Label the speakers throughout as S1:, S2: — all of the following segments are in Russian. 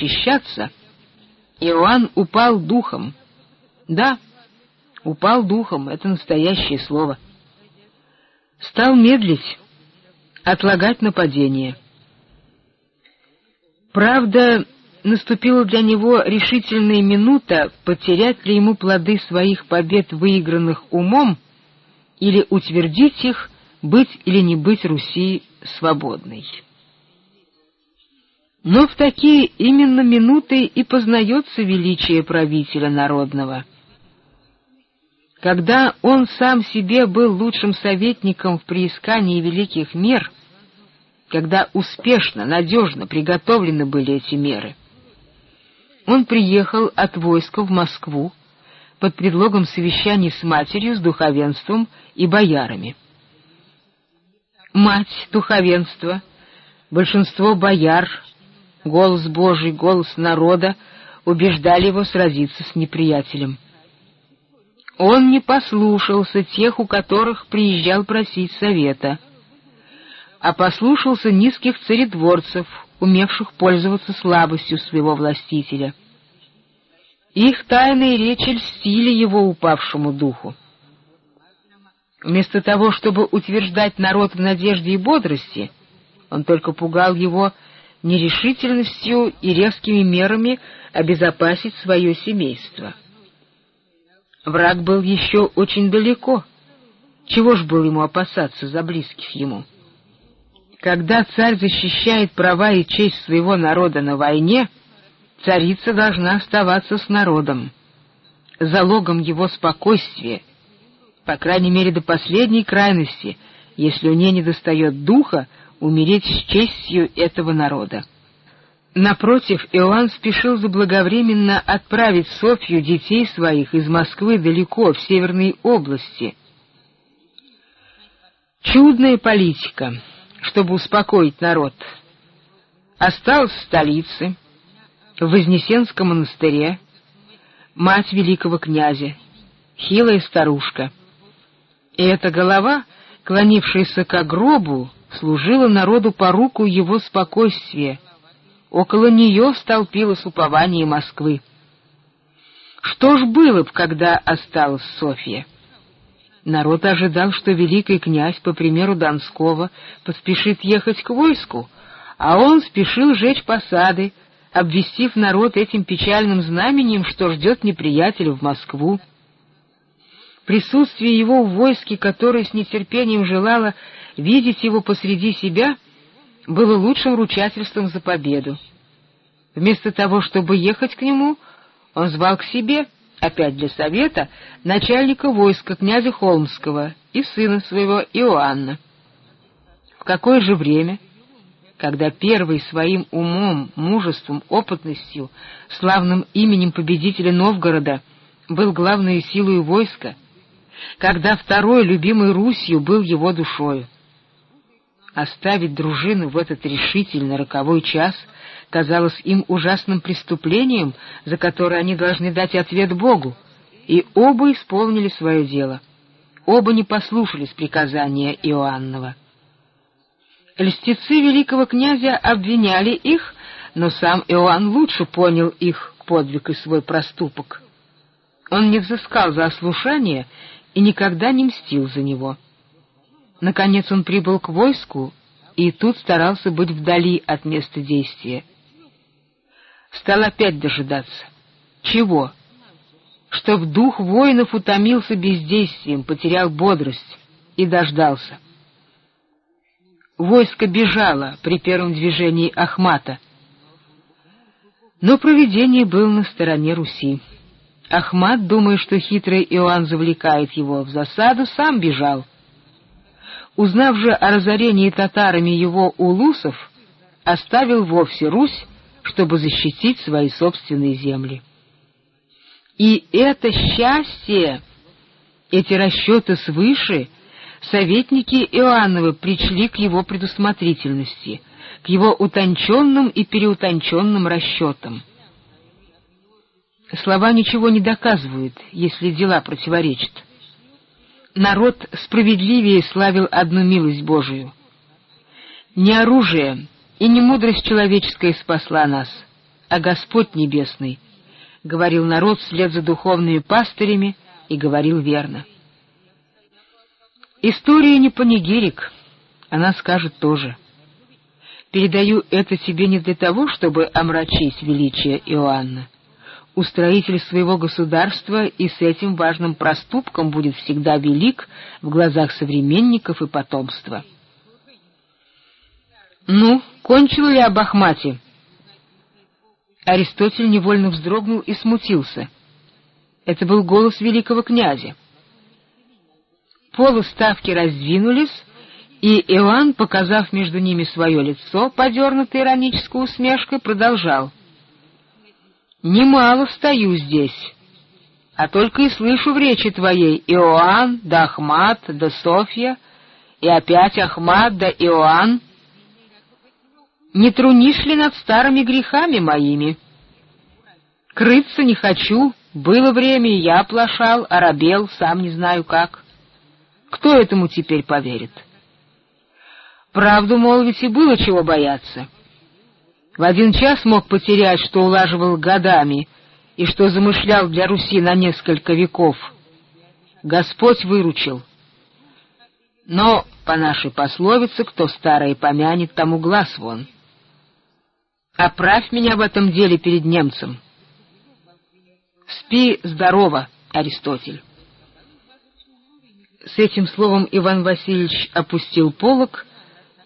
S1: защищаться, Иоанн упал духом. Да, упал духом — это настоящее слово. Стал медлить, отлагать нападение. Правда, наступила для него решительная минута, потерять ли ему плоды своих побед, выигранных умом, или утвердить их, быть или не быть Руси свободной. Но в такие именно минуты и познается величие правителя народного. Когда он сам себе был лучшим советником в приискании великих мер, когда успешно, надежно приготовлены были эти меры, он приехал от войска в Москву под предлогом совещаний с матерью, с духовенством и боярами. Мать, духовенство, большинство бояр, голос Божий, голос народа убеждали его сразиться с неприятелем. Он не послушался тех, у которых приезжал просить совета, а послушался низких царедворцев, умевших пользоваться слабостью своего властителя. Их тайные речи льстили его упавшему духу. Вместо того, чтобы утверждать народ в надежде и бодрости, он только пугал его нерешительностью и резкими мерами обезопасить свое семейство. Враг был еще очень далеко. Чего ж было ему опасаться за близких ему? Когда царь защищает права и честь своего народа на войне, царица должна оставаться с народом, залогом его спокойствия, по крайней мере до последней крайности, если у нее недостает духа, умереть с честью этого народа. Напротив, Иоанн спешил заблаговременно отправить Софью детей своих из Москвы далеко, в северные области. Чудная политика, чтобы успокоить народ. Осталась в столице, в Вознесенском монастыре, мать великого князя, хилая старушка. И эта голова, клонившаяся к гробу, служила народу по руку его спокойствия. Около нее столпилось упование Москвы. Что ж было б, когда осталась Софья? Народ ожидал, что великий князь, по примеру Донского, поспешит ехать к войску, а он спешил жечь посады, обвестив народ этим печальным знаменем, что ждет неприятеля в Москву. Присутствие его в войске, которое с нетерпением желало видеть его посреди себя, было лучшим ручательством за победу. Вместо того, чтобы ехать к нему, он звал к себе, опять для совета, начальника войска князя Холмского и сына своего Иоанна. В какое же время, когда первый своим умом, мужеством, опытностью, славным именем победителя Новгорода был главной силой войска, когда второй, любимый Русью, был его душою. Оставить дружину в этот решительно роковой час казалось им ужасным преступлением, за которое они должны дать ответ Богу, и оба исполнили свое дело. Оба не послушались приказания Иоаннова. Льстецы великого князя обвиняли их, но сам Иоанн лучше понял их подвиг и свой проступок. Он не взыскал за ослушание и никогда не мстил за него. Наконец он прибыл к войску и тут старался быть вдали от места действия. Стал опять дожидаться. Чего? Чтоб дух воинов утомился бездействием, потерял бодрость и дождался. Войско бежало при первом движении Ахмата. Но провидение было на стороне Руси. Ахмат, думая, что хитрый Иоанн завлекает его в засаду, сам бежал. Узнав же о разорении татарами его улусов, оставил вовсе Русь, чтобы защитить свои собственные земли. И это счастье, эти расчеты свыше, советники Иоанновы причли к его предусмотрительности, к его утонченным и переутонченным расчетам. Слова ничего не доказывают, если дела противоречат. Народ справедливее славил одну милость Божию. Не оружие и не мудрость человеческая спасла нас, а Господь Небесный, — говорил народ вслед за духовными пастырями и говорил верно. История не панигирик, она скажет тоже. Передаю это тебе не для того, чтобы омрачить величие Иоанна. Устроитель своего государства и с этим важным проступком будет всегда велик в глазах современников и потомства. «Ну, кончил ли об Ахмате?» Аристотель невольно вздрогнул и смутился. Это был голос великого князя. Полы ставки раздвинулись, и Иоанн, показав между ними свое лицо, подернутое иронической усмешкой, продолжал. «Немало стою здесь, а только и слышу в речи твоей Иоанн, да Ахмат, да Софья, и опять Ахмат, да Иоанн. Не трунишь ли над старыми грехами моими? Крыться не хочу, было время, и я оплошал, оробел, сам не знаю как. Кто этому теперь поверит?» Правду молвить и было чего бояться. В один час мог потерять, что улаживал годами и что замышлял для Руси на несколько веков. Господь выручил. Но, по нашей пословице, кто старое помянет, тому глаз вон. Оправь меня в этом деле перед немцем. Спи здорово, Аристотель. С этим словом Иван Васильевич опустил полог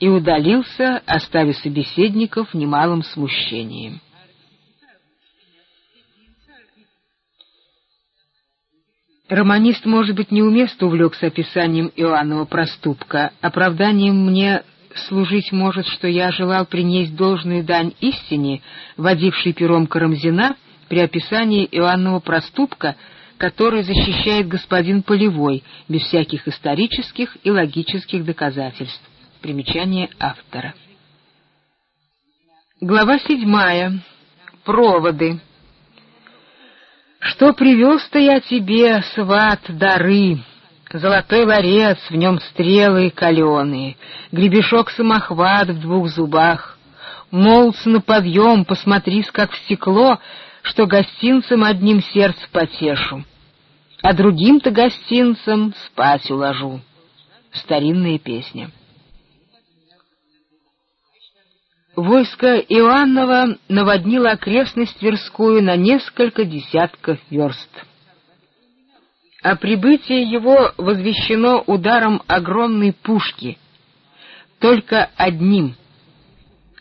S1: и удалился, оставив собеседников в немалом смущении. Романист, может быть, неуместно увлекся описанием Иоаннова проступка. Оправданием мне служить может, что я желал принести должную дань истине, водившей пером Карамзина при описании Иоаннова проступка, который защищает господин Полевой без всяких исторических и логических доказательств. Примечание автора. Глава седьмая. Проводы. Что привез-то я тебе, сват, дары? Золотой ларец, в нем стрелы каленые, Гребешок-самохват в двух зубах. Молц на подъем, посмотри, как в стекло, Что гостинцам одним сердце потешу, А другим-то гостинцам спать уложу. Старинная песня. Войско Иоаннова наводнило окрестность Тверскую на несколько десятков верст. А прибытие его возвещено ударом огромной пушки, только одним.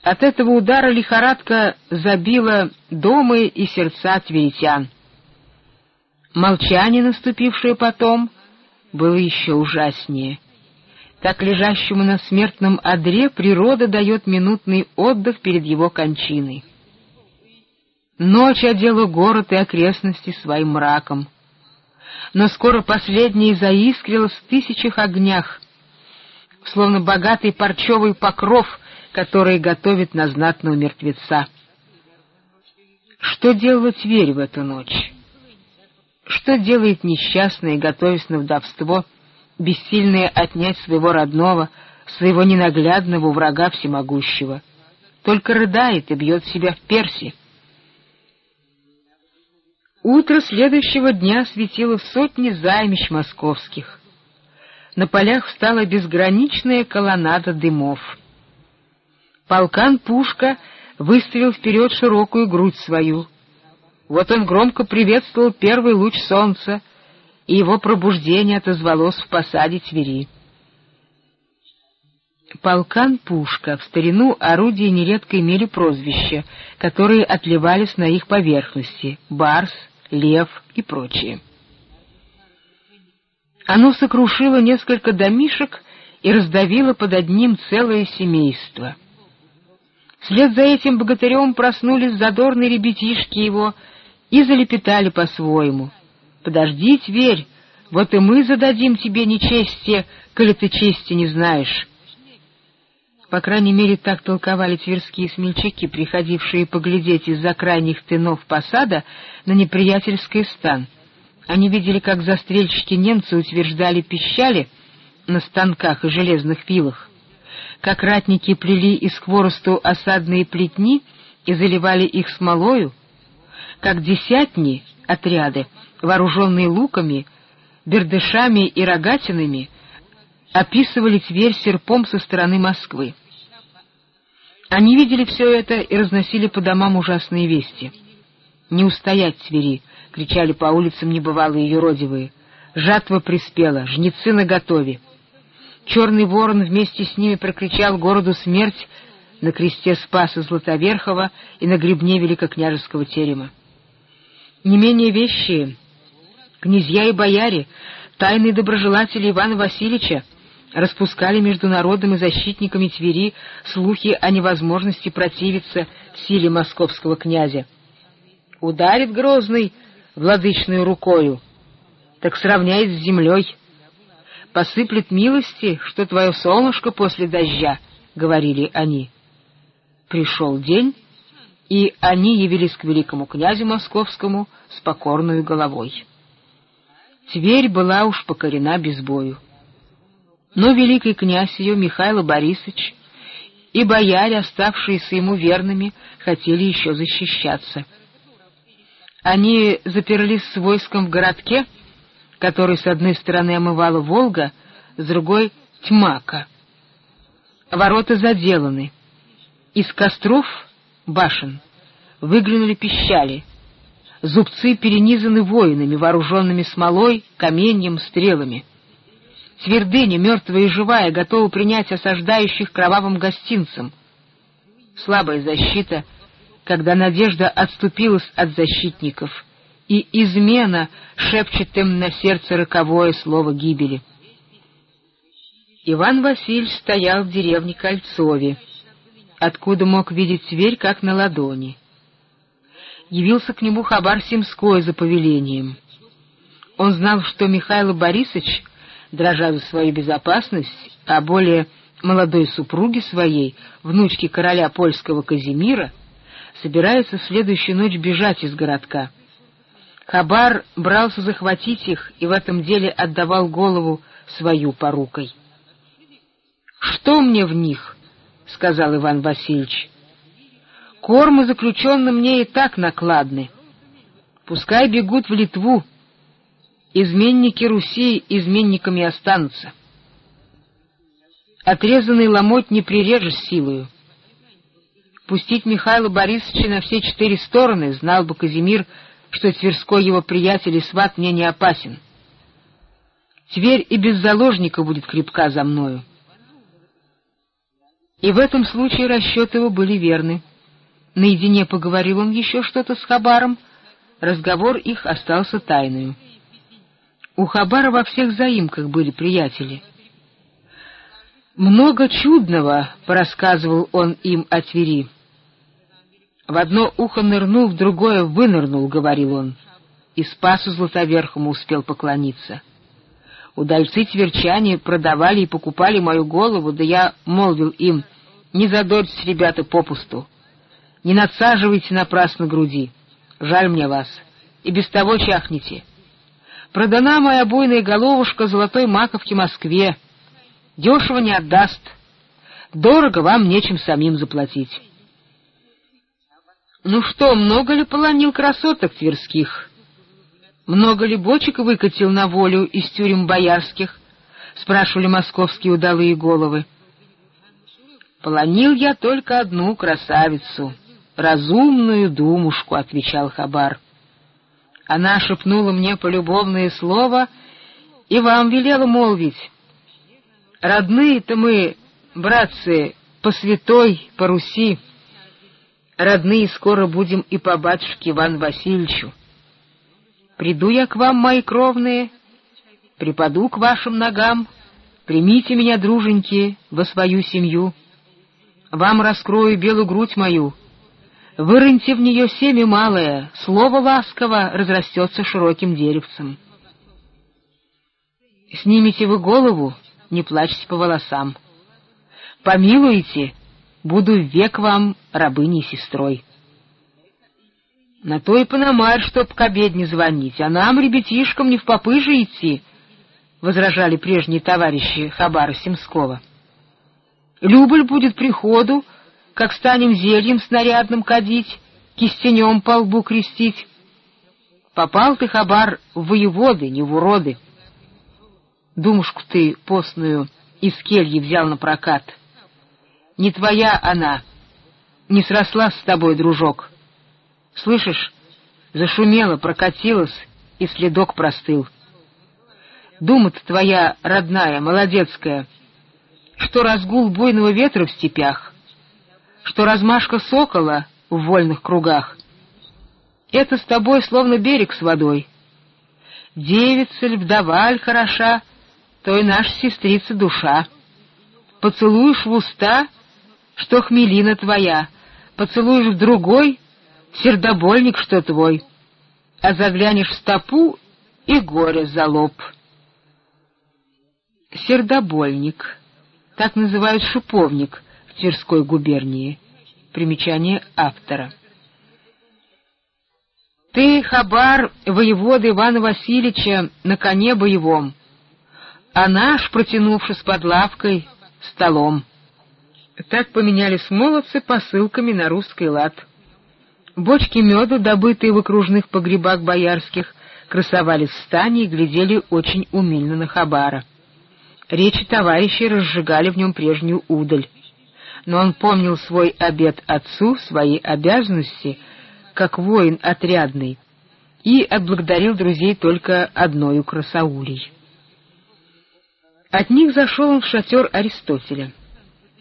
S1: От этого удара лихорадка забила дома и сердца тверитян. Молчание, наступившее потом, было еще ужаснее — так лежащему на смертном одре природа дает минутный отдых перед его кончиной. Ночь одела город и окрестности своим мраком. Но скоро последний заискрилась в тысячах огнях, словно богатый парчевый покров, который готовит на знатного мертвеца. Что делала Тверь в эту ночь? Что делает несчастная, готовясь на вдовство, бессильные отнять своего родного, своего ненаглядного врага всемогущего. Только рыдает и бьет себя в перси. Утро следующего дня светило в сотни займищ московских. На полях встала безграничная колоннада дымов. Полкан Пушка выставил вперед широкую грудь свою. Вот он громко приветствовал первый луч солнца — и его пробуждение отозвалось в посаде Твери. Полкан Пушка в старину орудия нередко имели прозвища, которые отливались на их поверхности — барс, лев и прочие. Оно сокрушило несколько домишек и раздавило под одним целое семейство. Вслед за этим богатырем проснулись задорные ребятишки его и залепетали по-своему — Подожди, Тверь, вот и мы зададим тебе нечестие, коли ты чести не знаешь. По крайней мере, так толковали тверские смельчаки, приходившие поглядеть из-за крайних тынов посада на неприятельский стан. Они видели, как застрельщики немцы утверждали пищали на станках и железных пилах, как ратники плели из хворосту осадные плетни и заливали их смолою, как десятни отряды, вооруженные луками, бердышами и рогатинами, описывали Тверь серпом со стороны Москвы. Они видели все это и разносили по домам ужасные вести. «Не устоять Твери!» — кричали по улицам небывалые юродивые. «Жатва приспела, жнецы наготове!» Черный ворон вместе с ними прокричал городу смерть на кресте Спаса Златоверхова и на гребне Великокняжеского терема. Не менее вещие, князья и бояре, тайные доброжелатели Ивана Васильевича распускали между народом и защитниками Твери слухи о невозможности противиться силе московского князя. Ударит Грозный владычную рукою, так сравняет с землей. Посыплет милости, что твое солнышко после дождя, — говорили они. Пришел день, и они явились к великому князю московскому с покорную головой. Тверь была уж покорена без бою. Но великий князь ее, Михаил Борисович, и бояре, оставшиеся ему верными, хотели еще защищаться. Они заперлись с войском в городке, который с одной стороны омывала Волга, с другой — Тьмака. Ворота заделаны. Из костров башен выглянули пищали. Зубцы перенизаны воинами, вооруженными смолой, каменьем, стрелами — Твердыня, мертвая и живая, готова принять осаждающих кровавым гостинцам. Слабая защита, когда надежда отступилась от защитников, и измена шепчет им на сердце роковое слово гибели. Иван Васильевич стоял в деревне Кольцове, откуда мог видеть Тверь как на ладони. Явился к нему Хабар Семской за повелением. Он знал, что Михаил Борисович дрожа за свою безопасность, а более молодой супруге своей, внучке короля польского Казимира, собирается в следующую ночь бежать из городка. Хабар брался захватить их и в этом деле отдавал голову свою порукой. «Что мне в них?» — сказал Иван Васильевич. «Кормы заключенным мне и так накладны. Пускай бегут в Литву, изменники Руси изменниками останутся. Отрезанный ломоть не прирежешь силою. Пустить Михаила Борисовича на все четыре стороны, знал бы Казимир, что Тверской его приятель и сват мне не опасен. Тверь и без заложника будет крепка за мною. И в этом случае расчеты его были верны. Наедине поговорил он еще что-то с Хабаром, разговор их остался тайною. У Хабара во всех заимках были приятели. Много чудного порассказывал он им о Твери. В одно ухо нырнул, в другое вынырнул, — говорил он, и Спасу Златоверхому успел поклониться. Удальцы-тверчане продавали и покупали мою голову, да я молвил им, не задорьтесь, ребята, попусту, не надсаживайте напрасно груди, жаль мне вас, и без того чахнете. Продана моя буйная головушка золотой маковке Москве. Дешево не отдаст. Дорого вам нечем самим заплатить. Ну что, много ли полонил красоток тверских? Много ли бочек выкатил на волю из тюрем боярских? Спрашивали московские удалые головы. Полонил я только одну красавицу, разумную думушку, — отвечал Хабар. Она шепнула мне полюбовное слово и вам велела молвить. Родные-то мы, братцы, по святой, по Руси. Родные скоро будем и по батюшке Иван Васильевичу. Приду я к вам, мои кровные, припаду к вашим ногам, примите меня, друженьки, во свою семью. Вам раскрою белую грудь мою — Вырыньте в нее семя малое, слово ласково разрастется широким деревцем. Снимите вы голову, не плачьте по волосам. Помилуйте, буду век вам рабыней сестрой. На то и пономарь, чтоб к обедне звонить, а нам, ребятишкам, не в попы же идти, — возражали прежние товарищи Хабара Семского. Люболь будет приходу, как станем зельем снарядным кадить, кистенем по лбу крестить. Попал ты, хабар, в воеводы, не в уроды. Думушку ты постную из кельи взял на прокат. Не твоя она, не срослась с тобой, дружок. Слышишь, зашумела, прокатилась, и следок простыл. Дума-то твоя родная, молодецкая, что разгул буйного ветра в степях, что размашка сокола в вольных кругах. Это с тобой словно берег с водой. Девица ль, вдова ль хороша, то и наша сестрица душа. Поцелуешь в уста, что хмелина твоя, поцелуешь в другой, сердобольник, что твой, а заглянешь в стопу и горе за лоб. Сердобольник. Так называют шиповник Тверской губернии. Примечание автора. Ты, Хабар, воевода Ивана Васильевича, на коне боевом, а наш, протянувшись под лавкой, столом. Так поменялись молодцы посылками на русский лад. Бочки меда, добытые в окружных погребах боярских, красовались в стане и глядели очень умильно на Хабара. Речи товарищей разжигали в нем прежнюю удаль. Но он помнил свой обет отцу, свои обязанности, как воин отрядный, и отблагодарил друзей только одною красаулей. От них зашел он в шатер Аристотеля.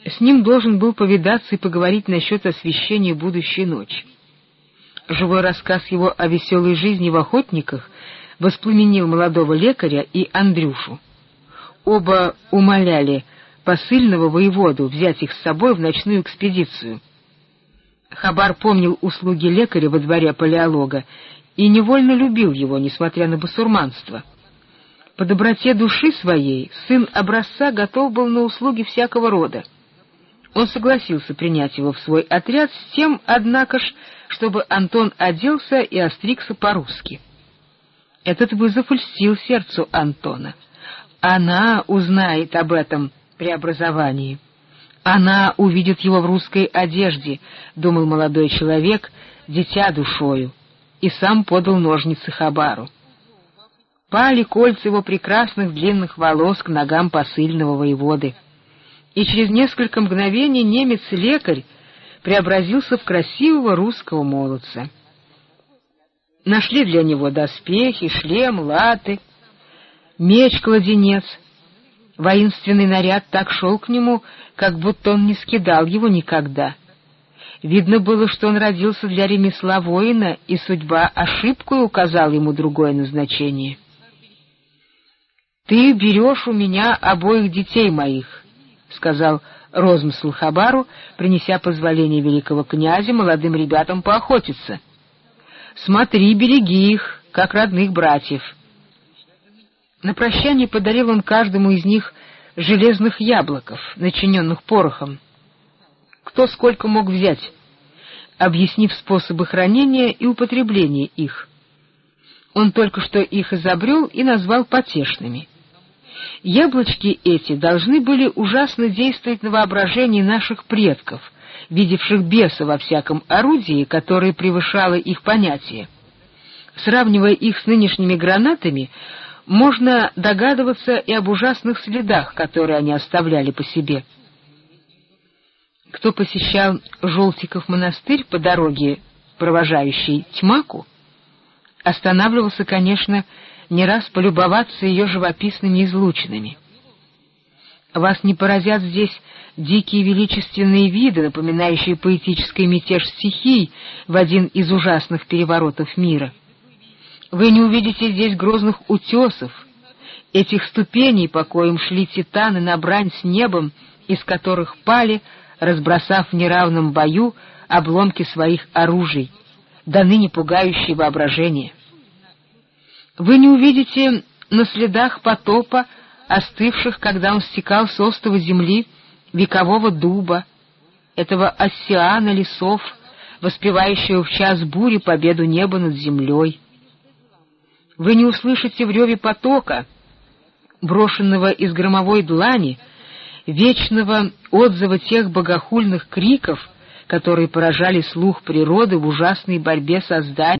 S1: С ним должен был повидаться и поговорить насчет освещения будущей ночи. Живой рассказ его о веселой жизни в охотниках воспламенил молодого лекаря и Андрюшу. Оба умоляли посыльного воеводу взять их с собой в ночную экспедицию. Хабар помнил услуги лекаря во дворе палеолога и невольно любил его, несмотря на басурманство. По доброте души своей сын образца готов был на услуги всякого рода. Он согласился принять его в свой отряд с тем, однако ж, чтобы Антон оделся и остригся по-русски. Этот вызов льстил сердцу Антона. Она узнает об этом преобразовании. Она увидит его в русской одежде, думал молодой человек, дитя душою, и сам подал ножницы Хабару. Пали кольца его прекрасных длинных волос к ногам посыльного воеводы — и через несколько мгновений немец-лекарь преобразился в красивого русского молодца. Нашли для него доспехи, шлем, латы, меч-кладенец. Воинственный наряд так шел к нему, как будто он не скидал его никогда. Видно было, что он родился для ремесла воина, и судьба ошибкой указала ему другое назначение. «Ты берешь у меня обоих детей моих», — сказал Розмысл Хабару, принеся позволение великого князя молодым ребятам поохотиться. «Смотри, береги их, как родных братьев». На прощание подарил он каждому из них железных яблоков, начиненных порохом. Кто сколько мог взять, объяснив способы хранения и употребления их. Он только что их изобрел и назвал потешными — Яблочки эти должны были ужасно действовать на воображение наших предков, видевших беса во всяком орудии, которое превышало их понятие. Сравнивая их с нынешними гранатами, можно догадываться и об ужасных следах, которые они оставляли по себе. Кто посещал Желтиков монастырь по дороге, провожающей Тьмаку, останавливался, конечно, не раз полюбоваться ее живописными излучинами. Вас не поразят здесь дикие величественные виды, напоминающие поэтический мятеж стихий в один из ужасных переворотов мира. Вы не увидите здесь грозных утесов, этих ступеней, по коим шли титаны на брань с небом, из которых пали, разбросав в неравном бою обломки своих оружий, до ныне пугающие воображение. Вы не увидите на следах потопа, остывших, когда он стекал с острова земли, векового дуба, этого оссиана лесов, воспевающего в час бури победу неба над землей. Вы не услышите в реве потока, брошенного из громовой длани, вечного отзыва тех богохульных криков, которые поражали слух природы в ужасной борьбе создания